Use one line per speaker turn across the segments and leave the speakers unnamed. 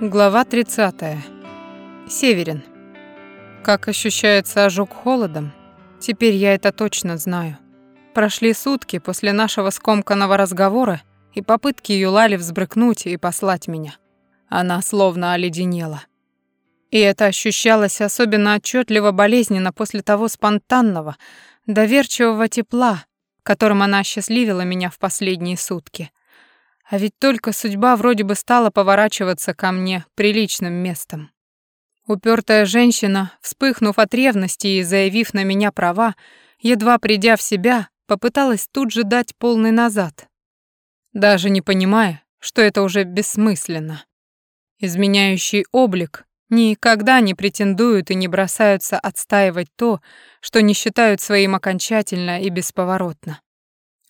Глава 30. Северин. Как ощущается ожог холодом? Теперь я это точно знаю. Прошли сутки после нашего скомканного разговора и попытки Юлали взбрыкнуть и послать меня. Она словно оледенела. И это ощущалось особенно отчетливо болезненно после того спонтанного, доверчивого тепла, которым она осчастливила меня в последние сутки. А ведь только судьба вроде бы стала поворачиваться ко мне приличным местом. Упертая женщина, вспыхнув от ревности и заявив на меня права, едва придя в себя, попыталась тут же дать полный назад, даже не понимая, что это уже бессмысленно. Изменяющий облик никогда не претендуют и не бросаются отстаивать то, что не считают своим окончательно и бесповоротно.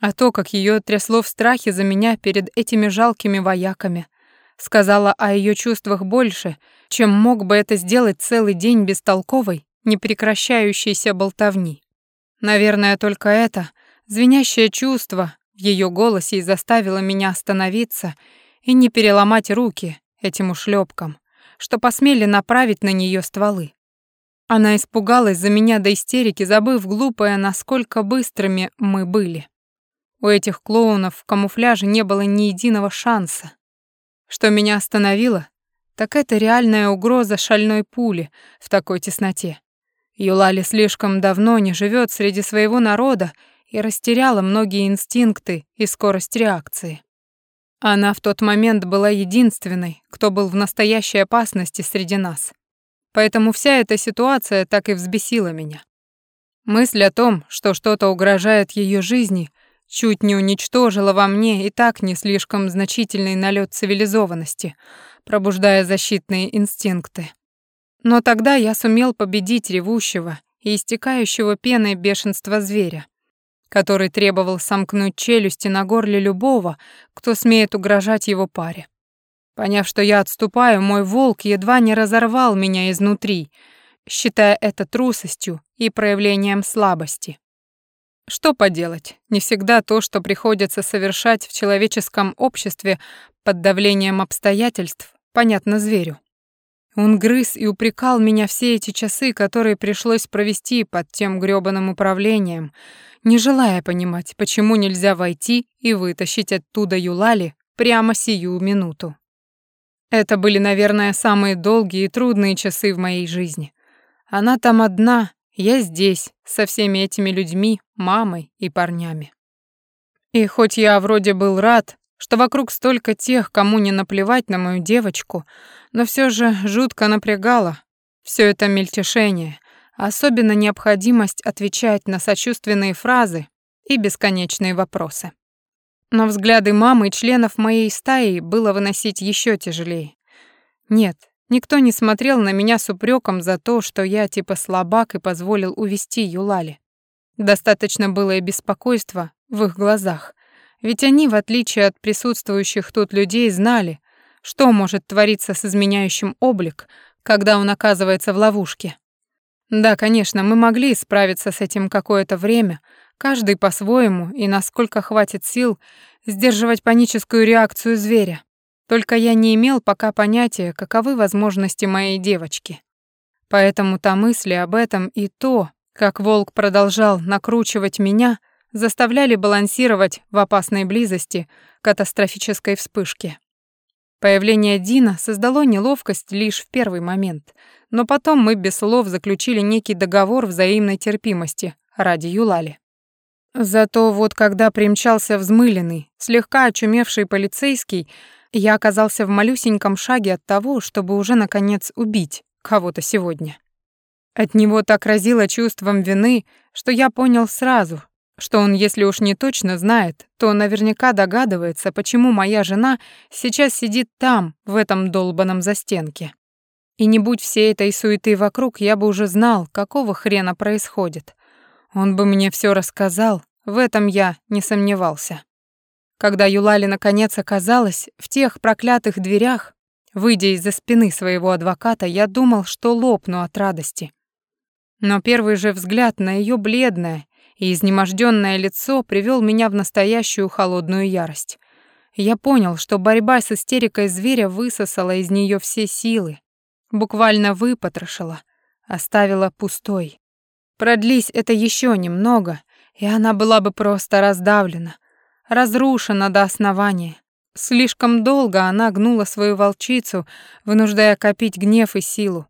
А то, как ее трясло в страхе за меня перед этими жалкими вояками, сказала о ее чувствах больше, чем мог бы это сделать целый день бестолковой, непрекращающейся болтовни. Наверное, только это, звенящее чувство в ее голосе и заставило меня остановиться и не переломать руки этим ушлепкам, что посмели направить на нее стволы. Она испугалась за меня до истерики, забыв глупое, насколько быстрыми мы были. У этих клоунов в камуфляже не было ни единого шанса. Что меня остановило, так это реальная угроза шальной пули в такой тесноте. Юлали слишком давно не живет среди своего народа и растеряла многие инстинкты и скорость реакции. Она в тот момент была единственной, кто был в настоящей опасности среди нас. Поэтому вся эта ситуация так и взбесила меня. Мысль о том, что что-то угрожает ее жизни, чуть не уничтожила во мне и так не слишком значительный налет цивилизованности, пробуждая защитные инстинкты. Но тогда я сумел победить ревущего и истекающего пеной бешенства зверя, который требовал сомкнуть челюсти на горле любого, кто смеет угрожать его паре. Поняв, что я отступаю, мой волк едва не разорвал меня изнутри, считая это трусостью и проявлением слабости. Что поделать, не всегда то, что приходится совершать в человеческом обществе под давлением обстоятельств, понятно зверю. Он грыз и упрекал меня все эти часы, которые пришлось провести под тем грёбаным управлением, не желая понимать, почему нельзя войти и вытащить оттуда Юлали прямо сию минуту. Это были, наверное, самые долгие и трудные часы в моей жизни. Она там одна, я здесь, со всеми этими людьми, мамой и парнями. И хоть я вроде был рад, что вокруг столько тех, кому не наплевать на мою девочку, но все же жутко напрягало все это мельтешение, особенно необходимость отвечать на сочувственные фразы и бесконечные вопросы. Но взгляды мамы и членов моей стаи было выносить еще тяжелее. Нет, Никто не смотрел на меня с упреком за то, что я типа слабак и позволил увести Юлали. Достаточно было и беспокойства в их глазах, ведь они, в отличие от присутствующих тут людей, знали, что может твориться с изменяющим облик, когда он оказывается в ловушке. Да, конечно, мы могли справиться с этим какое-то время, каждый по-своему и насколько хватит сил сдерживать паническую реакцию зверя. Только я не имел пока понятия, каковы возможности моей девочки. Поэтому-то мысли об этом и то, как волк продолжал накручивать меня, заставляли балансировать в опасной близости катастрофической вспышки. Появление Дина создало неловкость лишь в первый момент, но потом мы без слов заключили некий договор взаимной терпимости ради Юлали. Зато вот когда примчался взмыленный, слегка очумевший полицейский, я оказался в малюсеньком шаге от того, чтобы уже, наконец, убить кого-то сегодня. От него так разило чувством вины, что я понял сразу, что он, если уж не точно знает, то наверняка догадывается, почему моя жена сейчас сидит там, в этом долбанном застенке. И не будь всей этой суеты вокруг, я бы уже знал, какого хрена происходит. Он бы мне все рассказал, в этом я не сомневался. Когда Юлали наконец оказалась в тех проклятых дверях, выйдя из-за спины своего адвоката, я думал, что лопну от радости. Но первый же взгляд на ее бледное и изнеможденное лицо привел меня в настоящую холодную ярость. Я понял, что борьба с истерикой зверя высосала из нее все силы, буквально выпотрошила, оставила пустой. Продлись это еще немного, и она была бы просто раздавлена, разрушена до основания. Слишком долго она гнула свою волчицу, вынуждая копить гнев и силу.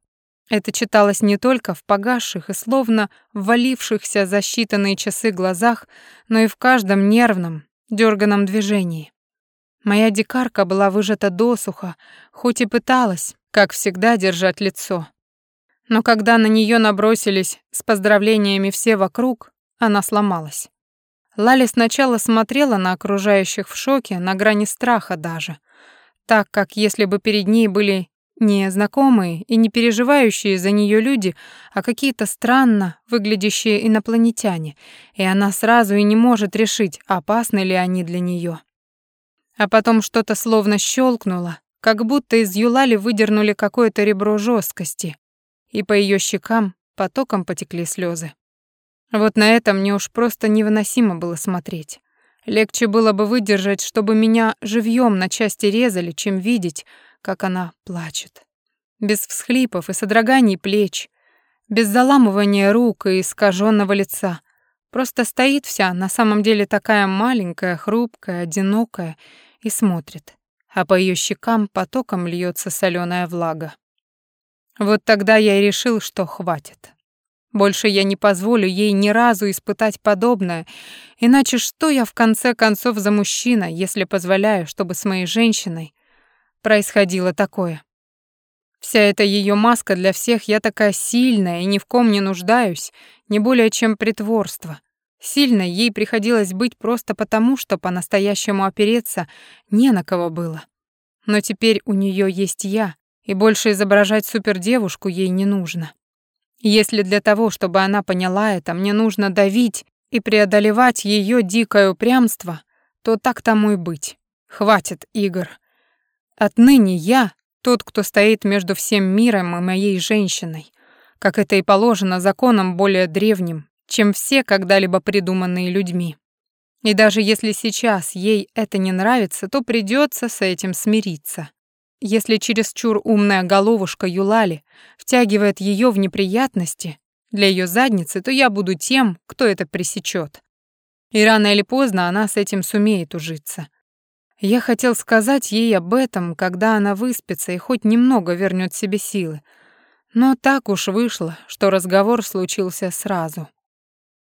Это читалось не только в погасших и словно ввалившихся за считанные часы глазах, но и в каждом нервном, дерганом движении. Моя дикарка была выжата досуха, хоть и пыталась, как всегда, держать лицо. Но когда на нее набросились с поздравлениями все вокруг, она сломалась. Лали сначала смотрела на окружающих в шоке, на грани страха даже, так как если бы перед ней были не знакомые и не переживающие за нее люди, а какие-то странно выглядящие инопланетяне, и она сразу и не может решить, опасны ли они для нее. А потом что-то словно щелкнуло, как будто из Юлали выдернули какое-то ребро жесткости, и по ее щекам потоком потекли слезы. Вот на это мне уж просто невыносимо было смотреть. Легче было бы выдержать, чтобы меня живьем на части резали, чем видеть, как она плачет. Без всхлипов и содроганий плеч, без заламывания рук и искаженного лица. Просто стоит вся, на самом деле такая маленькая, хрупкая, одинокая, и смотрит. А по ее щекам потоком льется соленая влага. Вот тогда я и решил, что хватит. Больше я не позволю ей ни разу испытать подобное, иначе что я в конце концов за мужчина, если позволяю, чтобы с моей женщиной происходило такое? Вся эта ее маска для всех я такая сильная и ни в ком не нуждаюсь, не более чем притворство. Сильной ей приходилось быть просто потому, что по-настоящему опереться не на кого было. Но теперь у нее есть я, и больше изображать супердевушку ей не нужно. Если для того, чтобы она поняла это, мне нужно давить и преодолевать ее дикое упрямство, то так тому и быть. Хватит игр. Отныне я тот, кто стоит между всем миром и моей женщиной, как это и положено законом более древним, чем все когда-либо придуманные людьми. И даже если сейчас ей это не нравится, то придется с этим смириться. Если чересчур умная головушка Юлали втягивает ее в неприятности для ее задницы, то я буду тем, кто это пресечет. И рано или поздно она с этим сумеет ужиться. Я хотел сказать ей об этом, когда она выспится и хоть немного вернет себе силы. Но так уж вышло, что разговор случился сразу.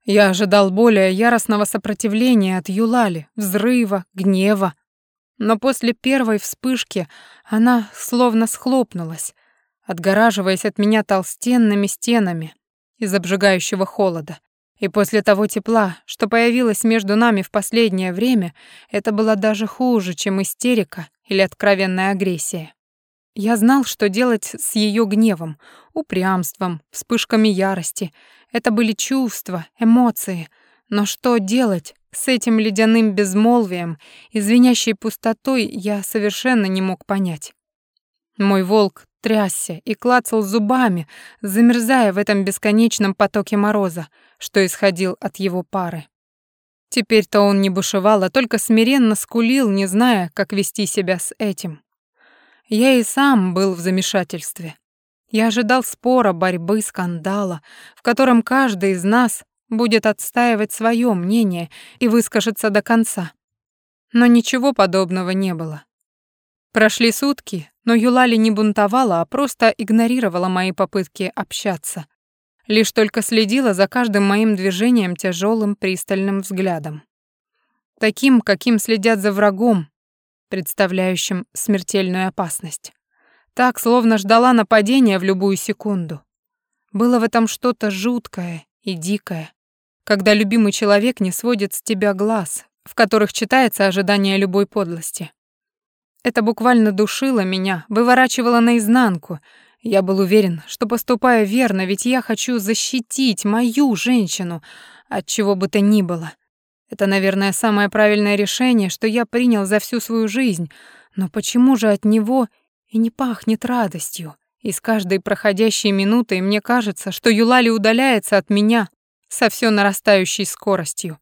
Я ожидал более яростного сопротивления от Юлали, взрыва, гнева, но после первой вспышки она словно схлопнулась, отгораживаясь от меня толстенными стенами из обжигающего холода. И после того тепла, что появилось между нами в последнее время, это было даже хуже, чем истерика или откровенная агрессия. Я знал, что делать с ее гневом, упрямством, вспышками ярости. Это были чувства, эмоции. Но что делать с этим ледяным безмолвием и звенящей пустотой я совершенно не мог понять. Мой волк трясся и клацал зубами, замерзая в этом бесконечном потоке мороза, что исходил от его пары. Теперь-то он не бушевал, а только смиренно скулил, не зная, как вести себя с этим. Я и сам был в замешательстве. Я ожидал спора, борьбы, скандала, в котором каждый из нас будет отстаивать свое мнение и выскажется до конца. Но ничего подобного не было. Прошли сутки, но Юлали не бунтовала, а просто игнорировала мои попытки общаться. Лишь только следила за каждым моим движением тяжелым пристальным взглядом. Таким, каким следят за врагом, представляющим смертельную опасность. Так, словно ждала нападения в любую секунду. Было в этом что-то жуткое и дикое когда любимый человек не сводит с тебя глаз, в которых читается ожидание любой подлости. Это буквально душило меня, выворачивало наизнанку. Я был уверен, что поступаю верно, ведь я хочу защитить мою женщину от чего бы то ни было. Это, наверное, самое правильное решение, что я принял за всю свою жизнь. Но почему же от него и не пахнет радостью? И с каждой проходящей минутой мне кажется, что Юлали удаляется от меня, со все нарастающей скоростью.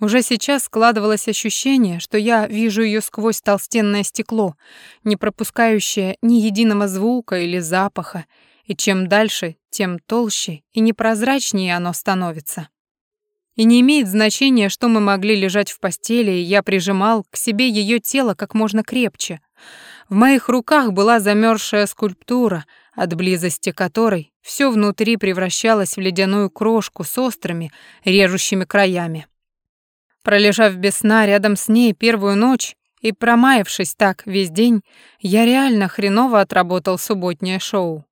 Уже сейчас складывалось ощущение, что я вижу ее сквозь толстенное стекло, не пропускающее ни единого звука или запаха, и чем дальше, тем толще и непрозрачнее оно становится. И не имеет значения, что мы могли лежать в постели, и я прижимал к себе ее тело как можно крепче. В моих руках была замерзшая скульптура, от близости которой все внутри превращалось в ледяную крошку с острыми, режущими краями. Пролежав без сна рядом с ней первую ночь и промаявшись так весь день, я реально хреново отработал субботнее шоу.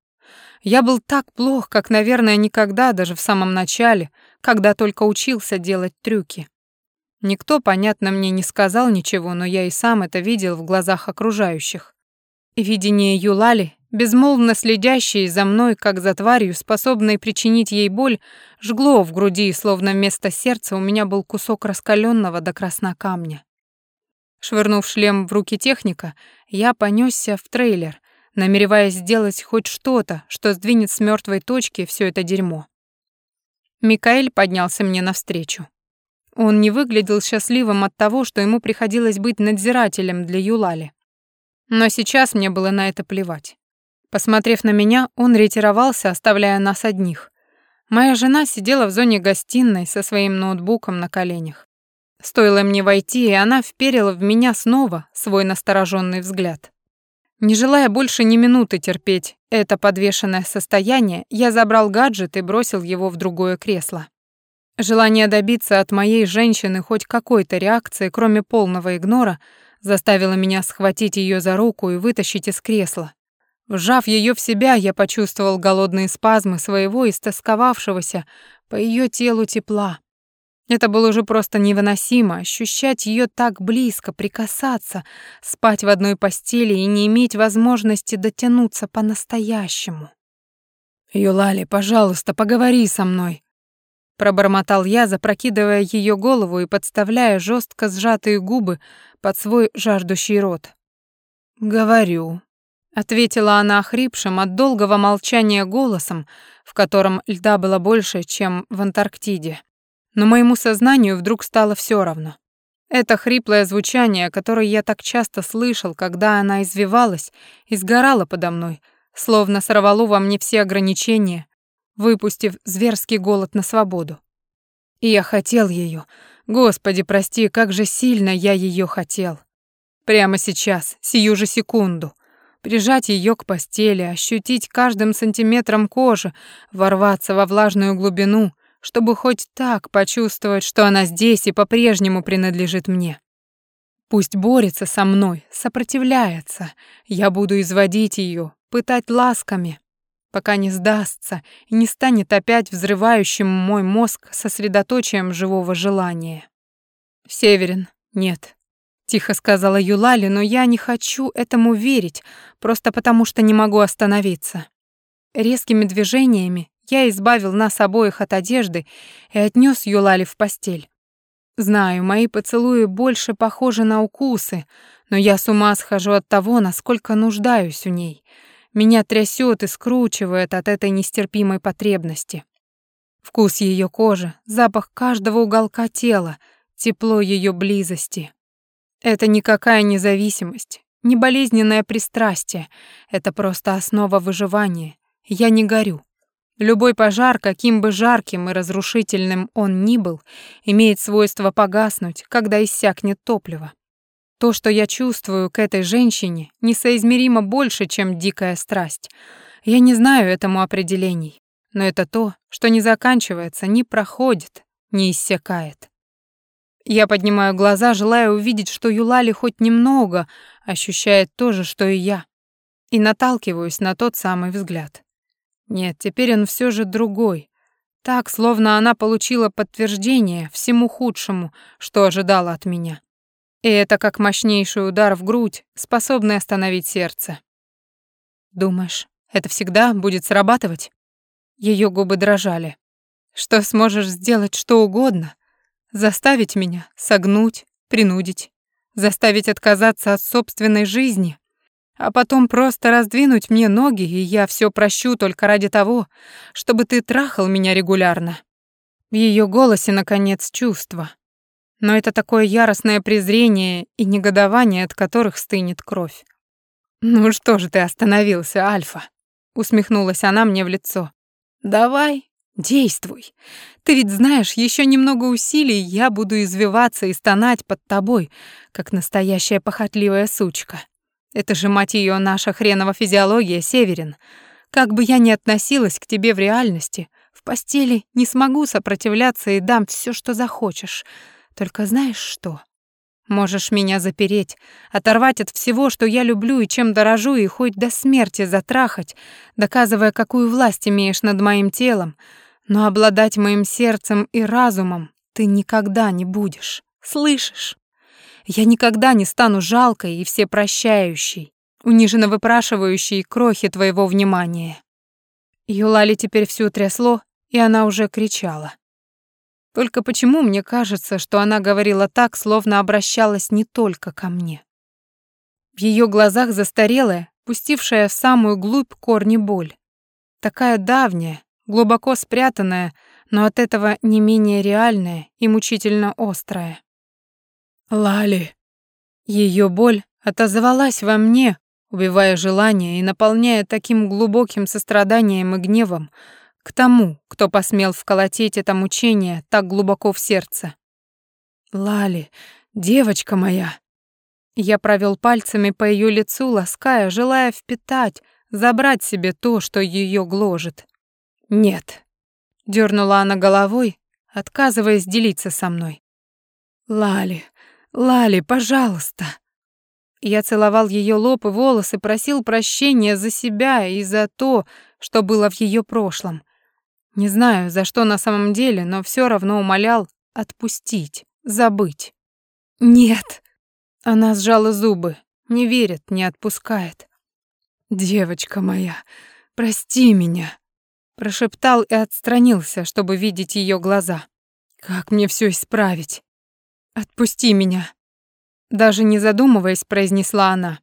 Я был так плох, как, наверное, никогда, даже в самом начале, когда только учился делать трюки. Никто, понятно, мне не сказал ничего, но я и сам это видел в глазах окружающих. Видение Юлали безмолвно следящей за мной, как за тварью, способной причинить ей боль, жгло в груди, словно вместо сердца у меня был кусок раскаленного до красна камня. Швырнув шлем в руки техника, я понесся в трейлер, намереваясь сделать хоть что-то, что сдвинет с мертвой точки все это дерьмо. Микаэль поднялся мне навстречу. Он не выглядел счастливым от того, что ему приходилось быть надзирателем для Юлали. Но сейчас мне было на это плевать. Посмотрев на меня, он ретировался, оставляя нас одних. Моя жена сидела в зоне гостиной со своим ноутбуком на коленях. Стоило мне войти, и она вперила в меня снова свой настороженный взгляд. Не желая больше ни минуты терпеть это подвешенное состояние, я забрал гаджет и бросил его в другое кресло. Желание добиться от моей женщины хоть какой-то реакции, кроме полного игнора, заставило меня схватить ее за руку и вытащить из кресла, Вжав ее в себя, я почувствовал голодные спазмы своего истосковавшегося по ее телу тепла. Это было уже просто невыносимо ощущать ее так близко, прикасаться, спать в одной постели и не иметь возможности дотянуться по-настоящему. «Юлали, пожалуйста, поговори со мной», — пробормотал я, запрокидывая ее голову и подставляя жестко сжатые губы под свой жаждущий рот. «Говорю», ответила она хрипшим от долгого молчания голосом, в котором льда было больше, чем в Антарктиде. Но моему сознанию вдруг стало все равно. Это хриплое звучание, которое я так часто слышал, когда она извивалась и сгорала подо мной, словно сорвало во мне все ограничения, выпустив зверский голод на свободу. И я хотел ее. Господи, прости, как же сильно я ее хотел. Прямо сейчас, сию же секунду — прижать ее к постели, ощутить каждым сантиметром кожи, ворваться во влажную глубину, чтобы хоть так почувствовать, что она здесь и по-прежнему принадлежит мне. Пусть борется со мной, сопротивляется. Я буду изводить ее, пытать ласками, пока не сдастся и не станет опять взрывающим мой мозг сосредоточием живого желания. Северин, нет. Тихо сказала Юлали, но я не хочу этому верить, просто потому что не могу остановиться. Резкими движениями я избавил нас обоих от одежды и отнес Юлали в постель. Знаю, мои поцелуи больше похожи на укусы, но я с ума схожу от того, насколько нуждаюсь в ней. Меня трясет и скручивает от этой нестерпимой потребности. Вкус ее кожи, запах каждого уголка тела, тепло ее близости. Это никакая независимость, не болезненное пристрастие, это просто основа выживания. Я не горю. Любой пожар, каким бы жарким и разрушительным он ни был, имеет свойство погаснуть, когда иссякнет топливо. То, что я чувствую к этой женщине, несоизмеримо больше, чем дикая страсть. Я не знаю этому определений, но это то, что не заканчивается, не проходит, не иссякает. Я поднимаю глаза, желая увидеть, что Юлали хоть немного ощущает то же, что и я, и наталкиваюсь на тот самый взгляд. Нет, теперь он все же другой. Так, словно она получила подтверждение всему худшему, что ожидала от меня. И это как мощнейший удар в грудь, способный остановить сердце. Думаешь, это всегда будет срабатывать? Ее губы дрожали. Что сможешь сделать что угодно, Заставить меня согнуть, принудить, заставить отказаться от собственной жизни, а потом просто раздвинуть мне ноги, и я все прощу только ради того, чтобы ты трахал меня регулярно. В ее голосе наконец чувство. но это такое яростное презрение и негодование, от которых стынет кровь. «Ну что же ты остановился, Альфа?» — усмехнулась она мне в лицо. «Давай, действуй. Ты ведь знаешь, еще немного усилий, я буду извиваться и стонать под тобой, как настоящая похотливая сучка. Это же, мать ее, наша хренова физиология, Северин. Как бы я ни относилась к тебе в реальности, в постели не смогу сопротивляться и дам все, что захочешь. Только знаешь что? Можешь меня запереть, оторвать от всего, что я люблю и чем дорожу, и хоть до смерти затрахать, доказывая, какую власть имеешь над моим телом, но обладать моим сердцем и разумом ты никогда не будешь. Слышишь? Я никогда не стану жалкой и всепрощающей, униженно выпрашивающей крохи твоего внимания. Юлали теперь всю трясло, и она уже кричала. Только почему мне кажется, что она говорила так, словно обращалась не только ко мне? В ее глазах застарелая, пустившая в самую глубь корни боль. Такая давняя, глубоко спрятанная, но от этого не менее реальная и мучительно острая. Лали. Ее боль отозвалась во мне, убивая желание и наполняя таким глубоким состраданием и гневом, к тому, кто посмел вколотить это мучение так глубоко в сердце. «Лали, девочка моя!» Я провел пальцами по ее лицу, лаская, желая впитать, забрать себе то, что ее гложет. «Нет», — дернула она головой, отказываясь делиться со мной. «Лали, Лали, пожалуйста!» Я целовал ее лоб и волосы, просил прощения за себя и за то, что было в ее прошлом — не знаю, за что на самом деле, но все равно умолял отпустить, забыть. «Нет!» Она сжала зубы, не верит, не отпускает. «Девочка моя, прости меня!» Прошептал и отстранился, чтобы видеть ее глаза. «Как мне все исправить?» «Отпусти меня!» Даже не задумываясь, произнесла она.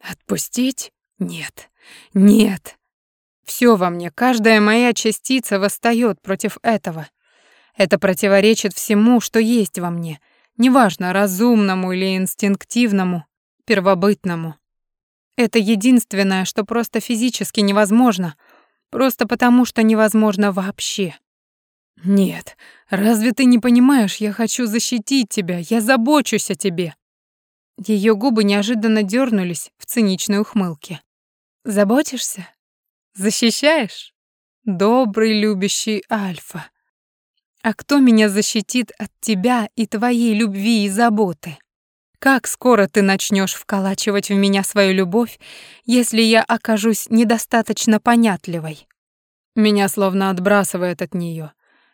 «Отпустить? Нет, нет!» Все во мне, каждая моя частица восстает против этого. Это противоречит всему, что есть во мне, неважно, разумному или инстинктивному, первобытному. Это единственное, что просто физически невозможно, просто потому что невозможно вообще. Нет, разве ты не понимаешь, я хочу защитить тебя, я забочусь о тебе. Ее губы неожиданно дернулись в циничной ухмылке. Заботишься? Защищаешь? Добрый, любящий Альфа. А кто меня защитит от тебя и твоей любви и заботы? Как скоро ты начнешь вколачивать в меня свою любовь, если я окажусь недостаточно понятливой? Меня словно отбрасывает от нее.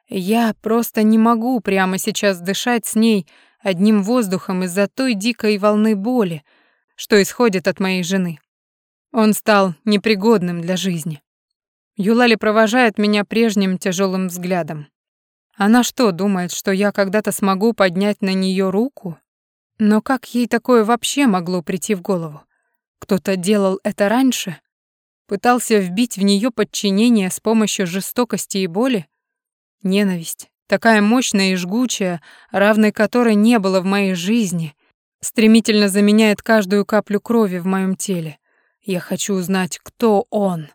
Я просто не могу прямо сейчас дышать с ней одним воздухом из-за той дикой волны боли, что исходит от моей жены. Он стал непригодным для жизни. Юлали провожает меня прежним тяжелым взглядом. Она что, думает, что я когда-то смогу поднять на нее руку? Но как ей такое вообще могло прийти в голову? Кто-то делал это раньше? Пытался вбить в нее подчинение с помощью жестокости и боли? Ненависть, такая мощная и жгучая, равной которой не было в моей жизни, стремительно заменяет каждую каплю крови в моем теле. Я хочу узнать, кто он.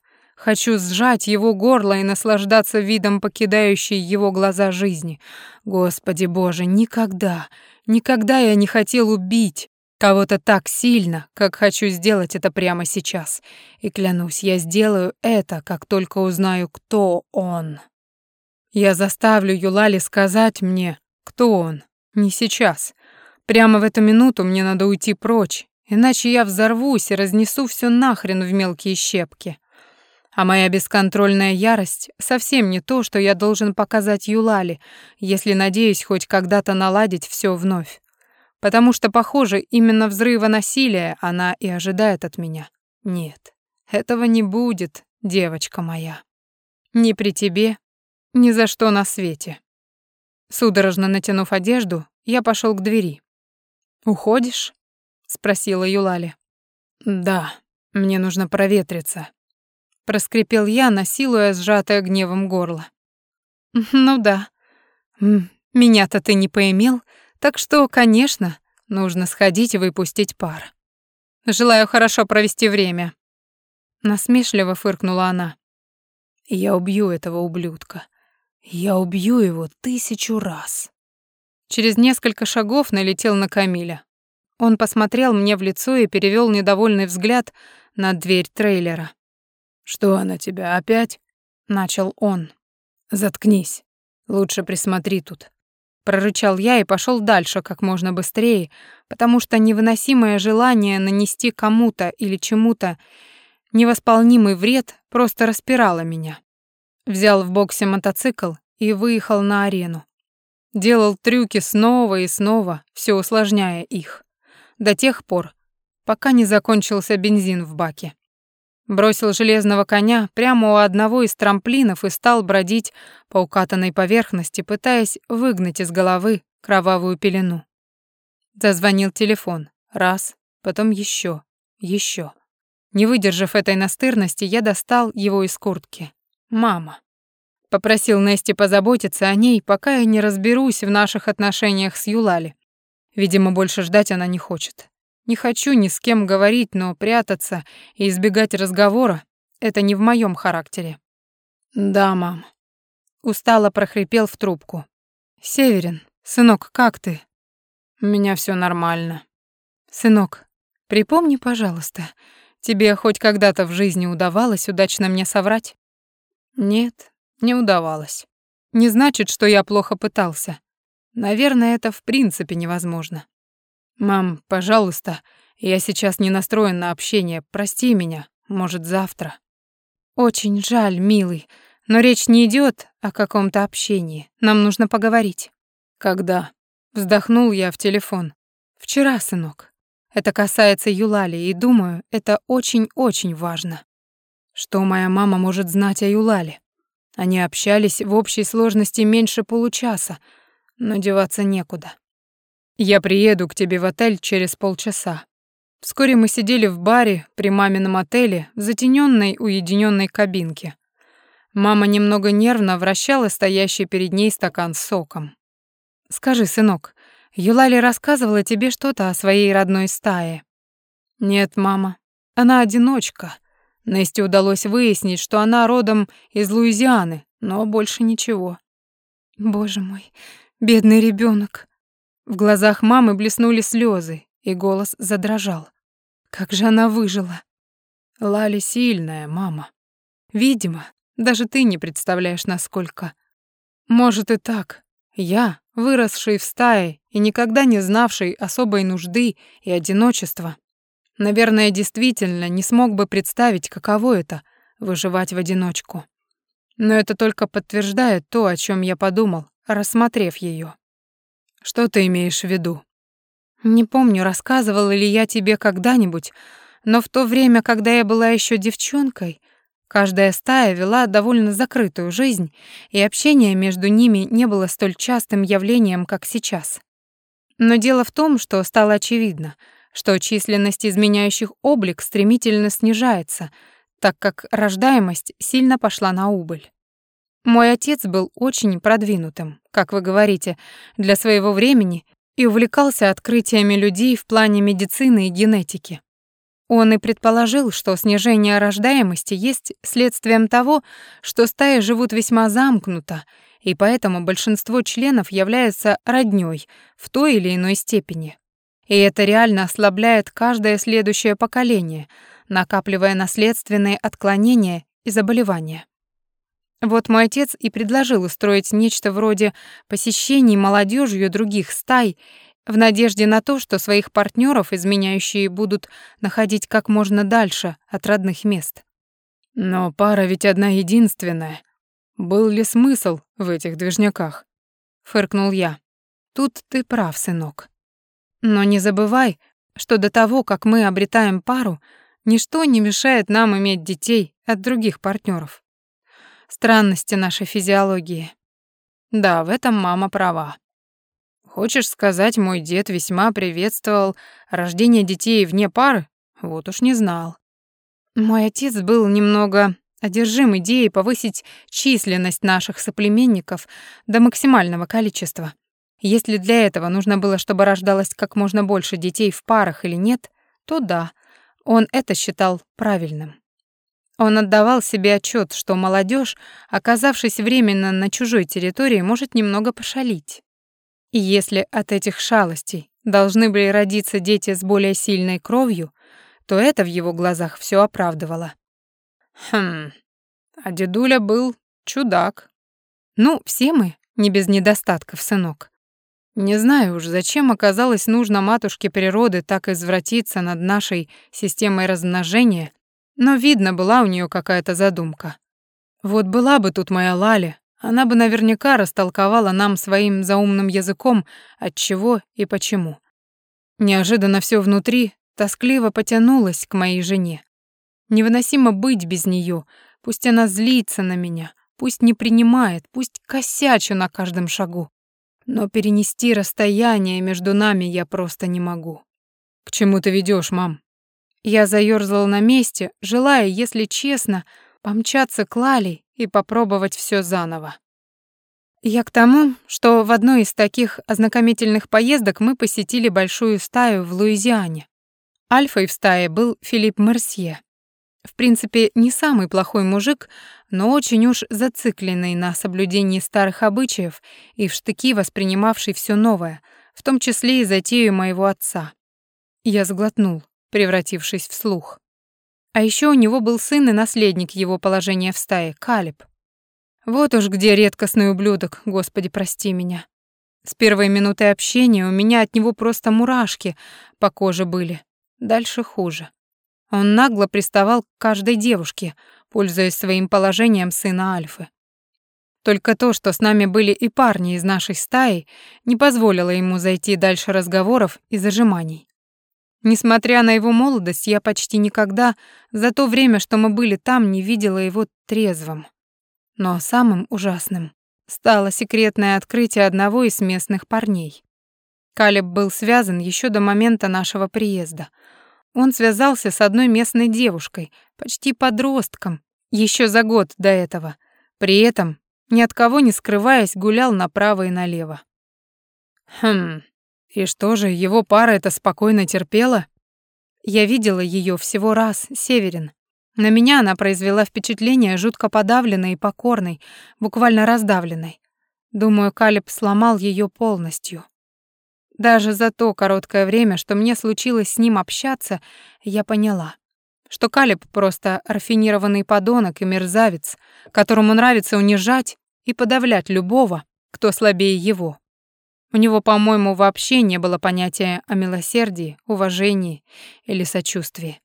Хочу сжать его горло и наслаждаться видом покидающей его глаза жизни. Господи Боже, никогда, никогда я не хотел убить кого-то так сильно, как хочу сделать это прямо сейчас. И клянусь, я сделаю это, как только узнаю, кто он. Я заставлю Юлали сказать мне, кто он. Не сейчас. Прямо в эту минуту мне надо уйти прочь, Иначе я взорвусь и разнесу все нахрен в мелкие щепки. А моя бесконтрольная ярость совсем не то, что я должен показать Юлали, если надеюсь хоть когда-то наладить все вновь. Потому что, похоже, именно взрыва насилия она и ожидает от меня. Нет, этого не будет, девочка моя. Ни при тебе, ни за что на свете. Судорожно натянув одежду, я пошел к двери. «Уходишь?» спросила Юлали. Да, мне нужно проветриться, проскрипел я, насилуя сжатое гневом горло. Ну да. Меня-то ты не поимел, Так что, конечно, нужно сходить и выпустить пар. Желаю хорошо провести время. Насмешливо фыркнула она. Я убью этого ублюдка. Я убью его тысячу раз. Через несколько шагов налетел на Камиля. Он посмотрел мне в лицо и перевел недовольный взгляд на дверь трейлера. «Что она тебя опять?» — начал он. «Заткнись. Лучше присмотри тут». Прорычал я и пошел дальше как можно быстрее, потому что невыносимое желание нанести кому-то или чему-то невосполнимый вред просто распирало меня. Взял в боксе мотоцикл и выехал на арену. Делал трюки снова и снова, все усложняя их. До тех пор, пока не закончился бензин в баке. Бросил железного коня прямо у одного из трамплинов и стал бродить по укатанной поверхности, пытаясь выгнать из головы кровавую пелену. Зазвонил телефон. Раз, потом еще, еще. Не выдержав этой настырности, я достал его из куртки. Мама. Попросил Нести позаботиться о ней, пока я не разберусь в наших отношениях с Юлали. Видимо, больше ждать она не хочет. Не хочу ни с кем говорить, но прятаться и избегать разговора — это не в моем характере. «Да, мам». Устало прохрипел в трубку. «Северин, сынок, как ты?» «У меня все нормально». «Сынок, припомни, пожалуйста, тебе хоть когда-то в жизни удавалось удачно мне соврать?» «Нет, не удавалось. Не значит, что я плохо пытался. Наверное, это в принципе невозможно. «Мам, пожалуйста, я сейчас не настроен на общение, прости меня, может, завтра». «Очень жаль, милый, но речь не идет о каком-то общении. Нам нужно поговорить». «Когда?» Вздохнул я в телефон. «Вчера, сынок. Это касается Юлали, и думаю, это очень-очень важно. Что моя мама может знать о Юлале? Они общались в общей сложности меньше получаса, но деваться некуда. Я приеду к тебе в отель через полчаса. Вскоре мы сидели в баре при мамином отеле в затенённой уединённой кабинке. Мама немного нервно вращала стоящий перед ней стакан с соком. «Скажи, сынок, Юлали рассказывала тебе что-то о своей родной стае?» «Нет, мама. Она одиночка. Несте удалось выяснить, что она родом из Луизианы, но больше ничего». «Боже мой, бедный ребёнок», в глазах мамы блеснули слезы, и голос задрожал. Как же она выжила? Лали сильная, мама. Видимо, даже ты не представляешь, насколько. Может и так. Я, выросший в стае и никогда не знавший особой нужды и одиночества, наверное, действительно не смог бы представить, каково это — выживать в одиночку. Но это только подтверждает то, о чем я подумал, рассмотрев ее. Что ты имеешь в виду? Не помню, рассказывала ли я тебе когда-нибудь, но в то время, когда я была еще девчонкой, каждая стая вела довольно закрытую жизнь, и общение между ними не было столь частым явлением, как сейчас. Но дело в том, что стало очевидно, что численность изменяющих облик стремительно снижается, так как рождаемость сильно пошла на убыль. Мой отец был очень продвинутым, как вы говорите, для своего времени и увлекался открытиями людей в плане медицины и генетики. Он и предположил, что снижение рождаемости есть следствием того, что стаи живут весьма замкнуто, и поэтому большинство членов являются роднёй в той или иной степени. И это реально ослабляет каждое следующее поколение, накапливая наследственные отклонения и заболевания. Вот мой отец и предложил устроить нечто вроде посещений молодежью других стай в надежде на то, что своих партнеров изменяющие будут находить как можно дальше от родных мест. Но пара ведь одна единственная. Был ли смысл в этих движняках? Фыркнул я. Тут ты прав, сынок. Но не забывай, что до того, как мы обретаем пару, ничто не мешает нам иметь детей от других партнеров. Странности нашей физиологии. Да, в этом мама права. Хочешь сказать, мой дед весьма приветствовал рождение детей вне пары? Вот уж не знал. Мой отец был немного одержим идеей повысить численность наших соплеменников до максимального количества. Если для этого нужно было, чтобы рождалось как можно больше детей в парах или нет, то да, он это считал правильным. Он отдавал себе отчет, что молодежь, оказавшись временно на чужой территории, может немного пошалить. И если от этих шалостей должны были родиться дети с более сильной кровью, то это в его глазах все оправдывало. Хм, а дедуля был чудак. Ну, все мы не без недостатков, сынок. Не знаю уж, зачем оказалось нужно матушке природы так извратиться над нашей системой размножения но видно, была у нее какая-то задумка. Вот была бы тут моя Лаля, она бы наверняка растолковала нам своим заумным языком, от чего и почему. Неожиданно все внутри тоскливо потянулось к моей жене. Невыносимо быть без нее, пусть она злится на меня, пусть не принимает, пусть косячу на каждом шагу. Но перенести расстояние между нами я просто не могу. «К чему ты ведешь, мам?» Я заёрзала на месте, желая, если честно, помчаться к Лали и попробовать всё заново. Я к тому, что в одной из таких ознакомительных поездок мы посетили большую стаю в Луизиане. Альфой в стае был Филипп Мерсье. В принципе, не самый плохой мужик, но очень уж зацикленный на соблюдении старых обычаев и в штыки воспринимавший всё новое, в том числе и затею моего отца. Я сглотнул превратившись в слух. А еще у него был сын и наследник его положения в стае, Калиб. Вот уж где редкостный ублюдок, господи, прости меня. С первой минуты общения у меня от него просто мурашки по коже были. Дальше хуже. Он нагло приставал к каждой девушке, пользуясь своим положением сына Альфы. Только то, что с нами были и парни из нашей стаи, не позволило ему зайти дальше разговоров и зажиманий. Несмотря на его молодость, я почти никогда за то время, что мы были там, не видела его трезвым. Но самым ужасным стало секретное открытие одного из местных парней. Калеб был связан еще до момента нашего приезда. Он связался с одной местной девушкой, почти подростком, еще за год до этого. При этом, ни от кого не скрываясь, гулял направо и налево. Хм, и что же, его пара это спокойно терпела? Я видела ее всего раз, Северин. На меня она произвела впечатление жутко подавленной и покорной, буквально раздавленной. Думаю, Калиб сломал ее полностью. Даже за то короткое время, что мне случилось с ним общаться, я поняла, что Калиб просто рафинированный подонок и мерзавец, которому нравится унижать и подавлять любого, кто слабее его. У него, по-моему, вообще не было понятия о милосердии, уважении или сочувствии.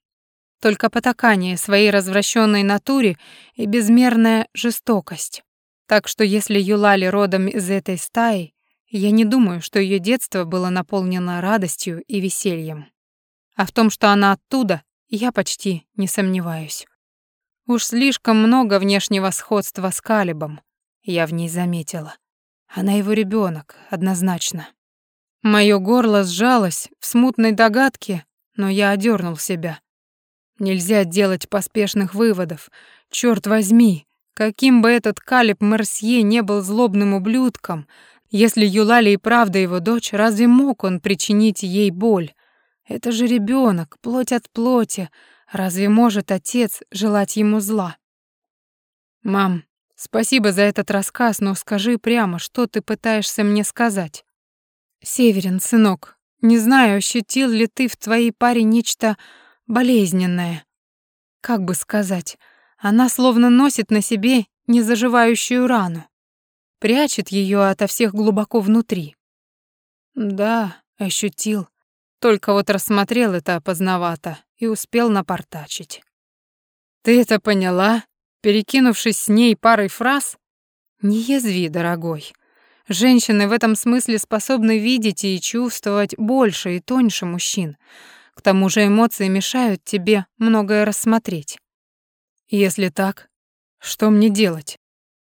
Только потакание своей развращенной натуре и безмерная жестокость. Так что если Юлали родом из этой стаи, я не думаю, что ее детство было наполнено радостью и весельем. А в том, что она оттуда, я почти не сомневаюсь. Уж слишком много внешнего сходства с Калибом я в ней заметила. Она его ребенок, однозначно. Моё горло сжалось в смутной догадке, но я одернул себя. Нельзя делать поспешных выводов. Черт возьми, каким бы этот Калиб Мерсье не был злобным ублюдком, если Юлали и правда его дочь, разве мог он причинить ей боль? Это же ребенок, плоть от плоти. Разве может отец желать ему зла? Мам, Спасибо за этот рассказ, но скажи прямо, что ты пытаешься мне сказать? Северин, сынок, не знаю, ощутил ли ты в твоей паре нечто болезненное. Как бы сказать, она словно носит на себе незаживающую рану, прячет ее ото всех глубоко внутри. Да, ощутил. Только вот рассмотрел это опознавато и успел напортачить. Ты это поняла? Перекинувшись с ней парой фраз, «Не язви, дорогой. Женщины в этом смысле способны видеть и чувствовать больше и тоньше мужчин. К тому же эмоции мешают тебе многое рассмотреть. Если так, что мне делать?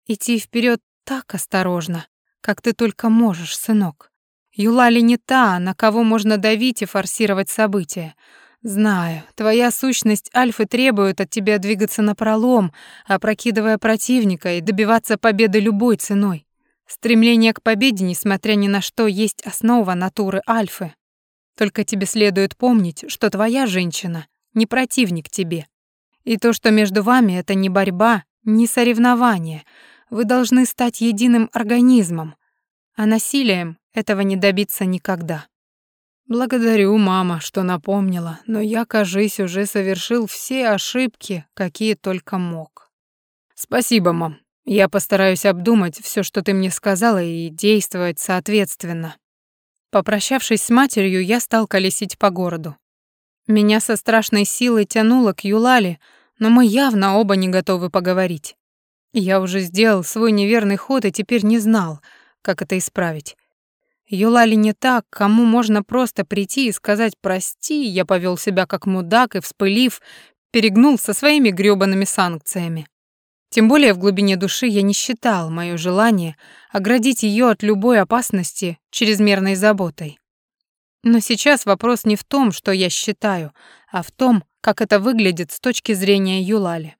Идти вперед так осторожно, как ты только можешь, сынок. Юлали не та, на кого можно давить и форсировать события. Знаю, твоя сущность Альфы требует от тебя двигаться напролом, опрокидывая противника и добиваться победы любой ценой. Стремление к победе, несмотря ни на что, есть основа натуры альфы. Только тебе следует помнить, что твоя женщина не противник тебе. И то, что между вами это не борьба, не соревнование. Вы должны стать единым организмом. А насилием этого не добиться никогда. Благодарю, мама, что напомнила, но я, кажись, уже совершил все ошибки, какие только мог. Спасибо, мам. Я постараюсь обдумать все, что ты мне сказала, и действовать соответственно. Попрощавшись с матерью, я стал колесить по городу. Меня со страшной силой тянуло к Юлале, но мы явно оба не готовы поговорить. Я уже сделал свой неверный ход и теперь не знал, как это исправить. Юлали не так, кому можно просто прийти и сказать «прости», я повел себя как мудак и, вспылив, перегнул со своими грёбаными санкциями. Тем более в глубине души я не считал моё желание оградить её от любой опасности чрезмерной заботой. Но сейчас вопрос не в том, что я считаю, а в том, как это выглядит с точки зрения Юлали.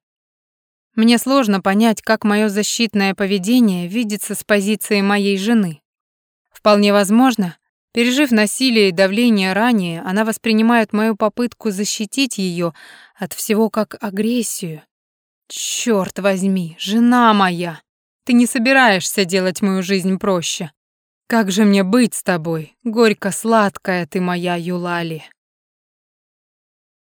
Мне сложно понять, как моё защитное поведение видится с позиции моей жены. Вполне возможно, пережив насилие и давление ранее, она воспринимает мою попытку защитить ее от всего как агрессию. Черт возьми, жена моя, ты не собираешься делать мою жизнь проще. Как же мне быть с тобой, горько-сладкая ты моя Юлали?